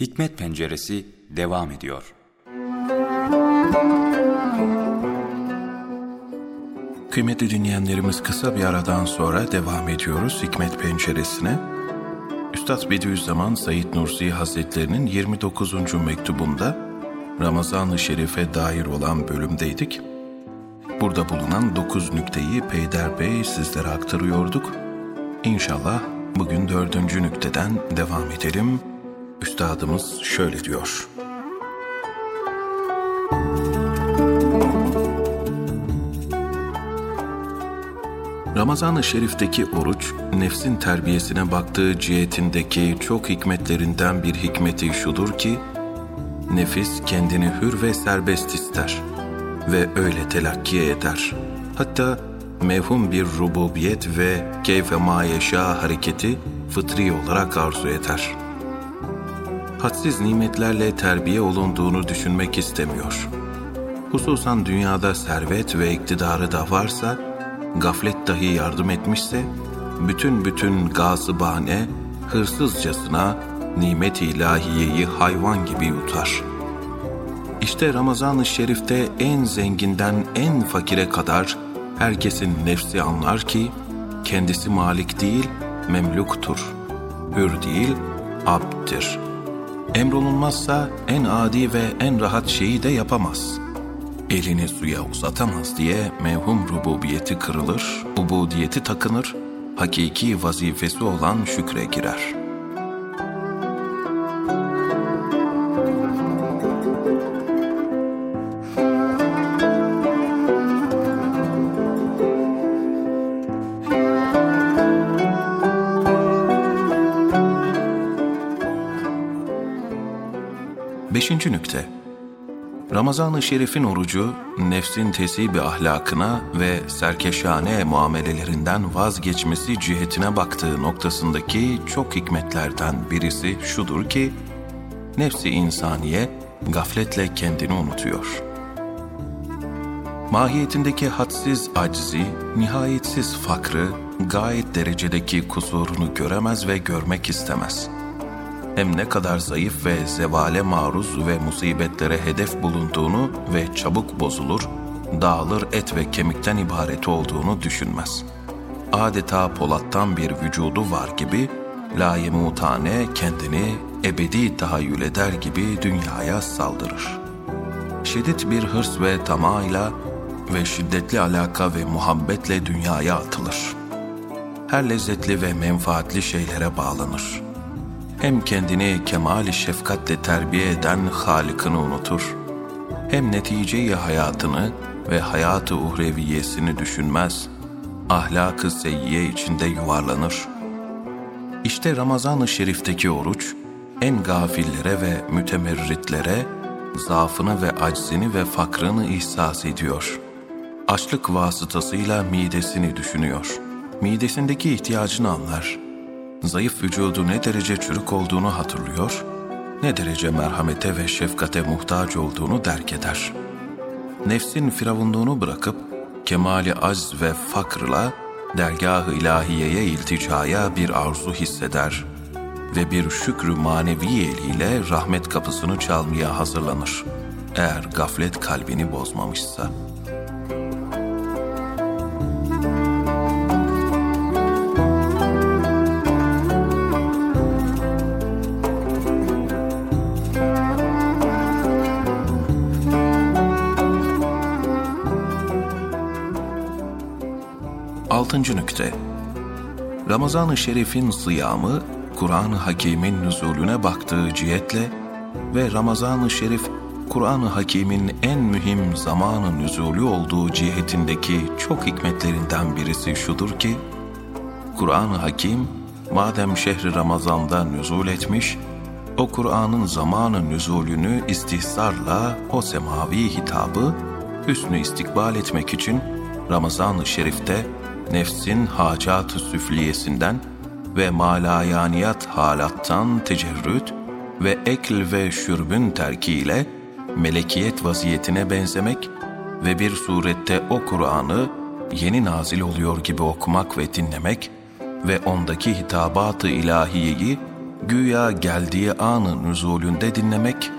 Hikmet Penceresi devam ediyor. Kıymetli dinleyenlerimiz kısa bir aradan sonra devam ediyoruz Hikmet Penceresi'ne. Üstad Bediüzzaman Said Nursi Hazretlerinin 29. mektubunda Ramazan-ı Şerif'e dair olan bölümdeydik. Burada bulunan 9 nükteyi Peyder Bey sizlere aktarıyorduk. İnşallah bugün dördüncü nükteden devam edelim. Üstadımız şöyle diyor. Ramazan-ı Şerif'teki oruç, nefsin terbiyesine baktığı cihetindeki çok hikmetlerinden bir hikmeti şudur ki, nefis kendini hür ve serbest ister ve öyle telakki eder. Hatta mevhum bir rububiyet ve keyfe mayeşa hareketi fıtri olarak arzu eder. Hadsiz nimetlerle terbiye olunduğunu düşünmek istemiyor. Hususan dünyada servet ve iktidarı da varsa, gaflet dahi yardım etmişse, bütün bütün gazıbane, hırsızcasına nimet ilahiyeyi hayvan gibi yutar. İşte Ramazan-ı Şerif'te en zenginden en fakire kadar herkesin nefsi anlar ki, kendisi malik değil, memluktur. Hür değil, abddir. Emrolunmazsa en adi ve en rahat şeyi de yapamaz.'' elini suya uzatamaz diye mevhum rububiyeti kırılır, ubudiyeti takınır, hakiki vazifesi olan şükre girer. Beşinci nükte Ramazan-ı Şerif'in orucu, nefsin tesibi ahlakına ve serkeşane muamelelerinden vazgeçmesi cihetine baktığı noktasındaki çok hikmetlerden birisi şudur ki, nefsi insaniye gafletle kendini unutuyor. Mahiyetindeki hadsiz aczi, nihayetsiz fakrı, gayet derecedeki kusurunu göremez ve görmek istemez.'' Hem ne kadar zayıf ve zevale maruz ve musibetlere hedef bulunduğunu ve çabuk bozulur, dağılır et ve kemikten ibaret olduğunu düşünmez. Adeta polattan bir vücudu var gibi, layemutane kendini ebedi tahayyül eder gibi dünyaya saldırır. Şiddet bir hırs ve tamayla ve şiddetli alaka ve muhabbetle dünyaya atılır. Her lezzetli ve menfaatli şeylere bağlanır.'' Hem kendini kemali şefkatle terbiye eden Halık'ını unutur, hem neticeyi hayatını ve hayatı uhreviyesini düşünmez, ahlakı seyyiye içinde yuvarlanır. İşte Ramazan-ı Şerif'teki oruç, en gafillere ve mütemerritlere zaafını ve aczini ve fakrını ihsas ediyor. Açlık vasıtasıyla midesini düşünüyor. Midesindeki ihtiyacını anlar.'' Zayıf vücudu ne derece çürük olduğunu hatırlıyor, ne derece merhamete ve şefkate muhtaç olduğunu derk eder. Nefsin firavunluğunu bırakıp kemali az ve fakrla dergah-ı ilahiyeye ilticaya bir arzu hisseder ve bir şükrü manevi eliyle rahmet kapısını çalmaya hazırlanır. Eğer gaflet kalbini bozmamışsa.'' Altıncı nükte. Ramazan-ı Şerif'in sıyamı, Kur'an-ı Hakîm'in nüzulüne baktığı cihetle ve Ramazan-ı Şerif, Kur'an-ı Hakîm'in en mühim zamanı nüzulü olduğu cihetindeki çok hikmetlerinden birisi şudur ki, Kur'an-ı Hakim, madem şehri Ramazan'da nüzul etmiş, o Kur'an'ın zamanı nüzulünü istihsarla o semavi hitabı hüsnü istikbal etmek için Ramazan-ı Şerif'te nefsin hacat-ı süfliyesinden ve malayaniyat halattan tecerrüt ve ekl ve şürbün terkiyle melekiyet vaziyetine benzemek ve bir surette o Kur'an'ı yeni nazil oluyor gibi okumak ve dinlemek ve ondaki hitabat-ı ilahiyeyi güya geldiği anın nüzulünde dinlemek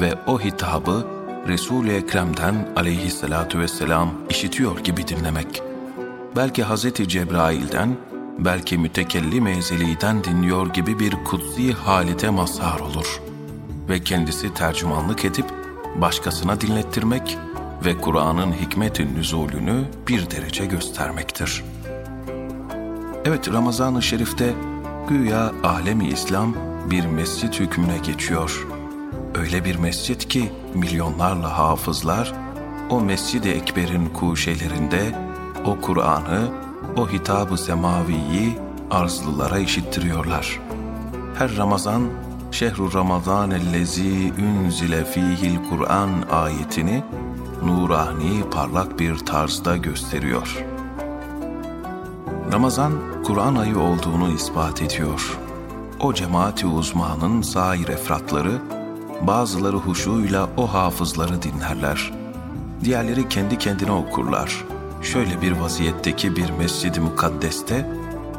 ve o hitabı Resul-i Ekrem'den aleyhissalatu vesselam işitiyor gibi dinlemek. Belki Hz. Cebrail'den, belki mütekellim ezeliğden dinliyor gibi bir kutsi halite mazhar olur. Ve kendisi tercümanlık edip başkasına dinlettirmek ve Kur'an'ın hikmet-i nüzulünü bir derece göstermektir. Evet Ramazan-ı Şerif'te güya alemi İslam bir mescit hükmüne geçiyor. Öyle bir mescit ki milyonlarla hafızlar o Mescid-i Ekber'in kuşelerinde o Kur'an'ı, o hitabı semaviyi arzlılara işittiriyorlar. Her Ramazan şehru Ramazan ellezi unzile fihil Kur'an ayetini nurani parlak bir tarzda gösteriyor. Ramazan Kur'an ayı olduğunu ispat ediyor. O cemaati uzmanın sair efratları, bazıları huşuyla o hafızları dinlerler. Diğerleri kendi kendine okurlar. Şöyle bir vaziyetteki bir mescid-i mukaddeste,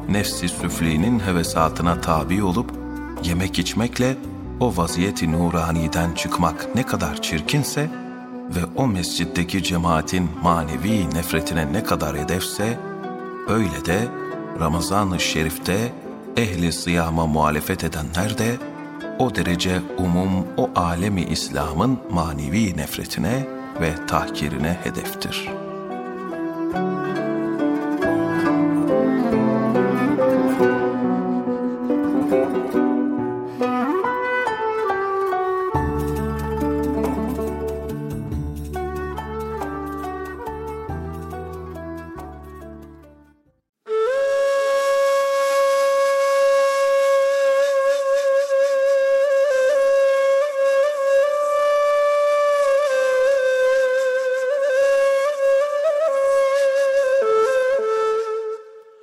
nefsi süfliğinin hevesatına tabi olup, yemek içmekle o vaziyeti nuraniden çıkmak ne kadar çirkinse ve o mescitteki cemaatin manevi nefretine ne kadar hedefse, öyle de Ramazan-ı Şerif'te ehli sıyama muhalefet edenler de o derece umum o alemi İslam'ın manevi nefretine ve tahkirine hedeftir.''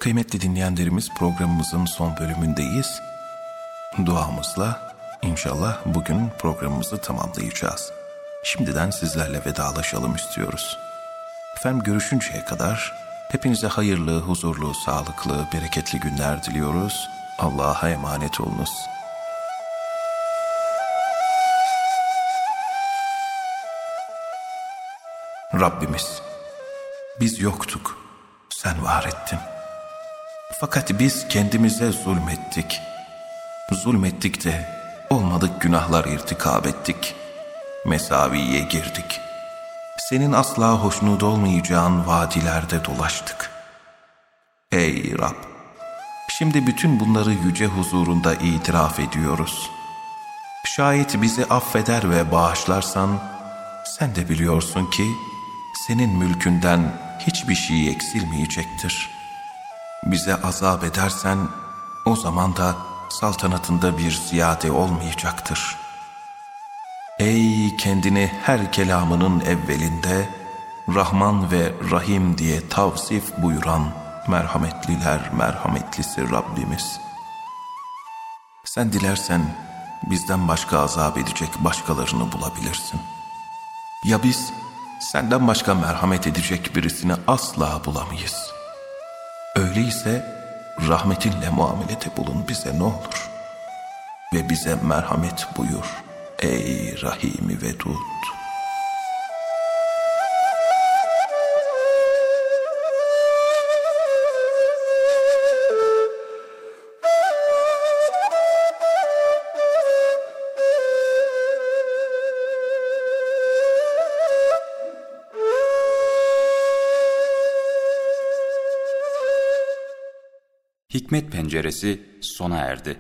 Kıymetli dinleyenlerimiz programımızın son bölümündeyiz. Duamızla inşallah bugün programımızı tamamlayacağız. Şimdiden sizlerle vedalaşalım istiyoruz. Efendim görüşünceye kadar hepinize hayırlı, huzurlu, sağlıklı, bereketli günler diliyoruz. Allah'a emanet olunuz. Rabbimiz, biz yoktuk, sen var ettin. Fakat biz kendimize zulmettik. Zulmettik de olmadık günahlar irtikab ettik. Mesaviye girdik. Senin asla hoşnut olmayacağın vadilerde dolaştık. Ey Rab! Şimdi bütün bunları yüce huzurunda itiraf ediyoruz. Şayet bizi affeder ve bağışlarsan, sen de biliyorsun ki senin mülkünden hiçbir şey eksilmeyecektir.'' Bize azap edersen o zaman da saltanatında bir ziyade olmayacaktır. Ey kendini her kelamının evvelinde Rahman ve Rahim diye tavsif buyuran merhametliler merhametlisi Rabbimiz. Sen dilersen bizden başka azap edecek başkalarını bulabilirsin. Ya biz senden başka merhamet edecek birisini asla bulamayız.'' Öyleyse rahmetinle muamelete bulun bize ne olur. Ve bize merhamet buyur ey Rahimi Vedud. Hikmet Penceresi sona erdi.